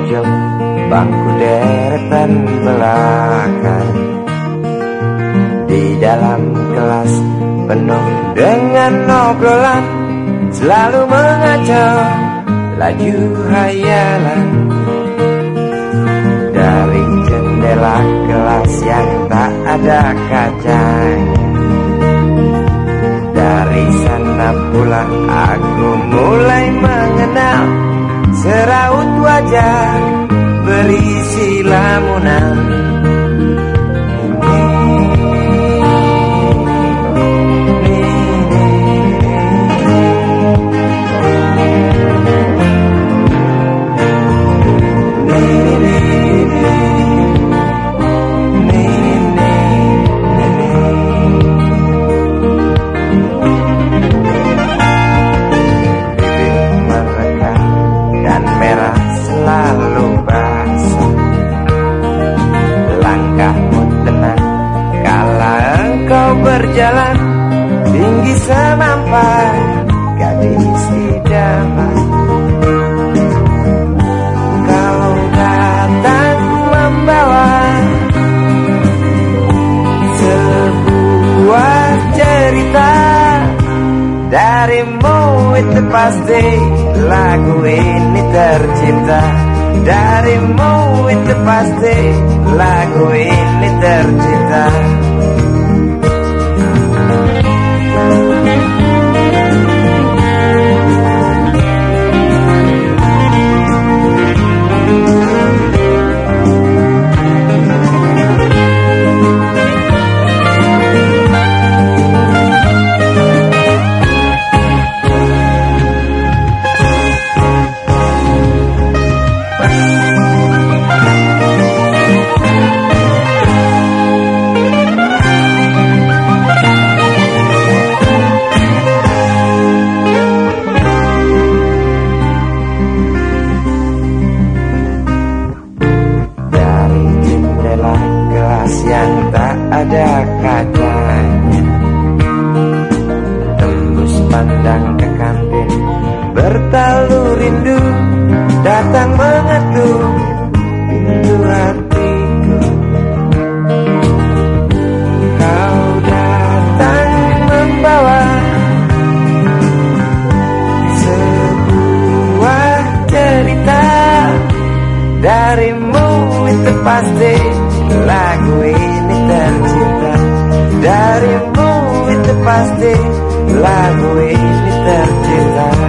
pojok bangku deretan belakang. Di dalam kelas penuh dengan obrolan Selalu mengacau laju hayalan Dari jendela kelas yang tak ada kacanya Dari sana pula aku mulai mengenal Seraut wajah berjalan tinggi semampai gadis idaman. Kau datang membawa sebuah cerita Darimu itu pasti lagu ini tercipta. Darimu itu pasti lagu ini tercipta yang tak ada kacanya Tembus pandang ke kantin Bertalu rindu Datang mengetuk Pintu hatiku. Kau datang membawa Sebuah cerita Darimu itu pasti Lagu ini tercipta Darimu itu pasti Lagu ini tercipta.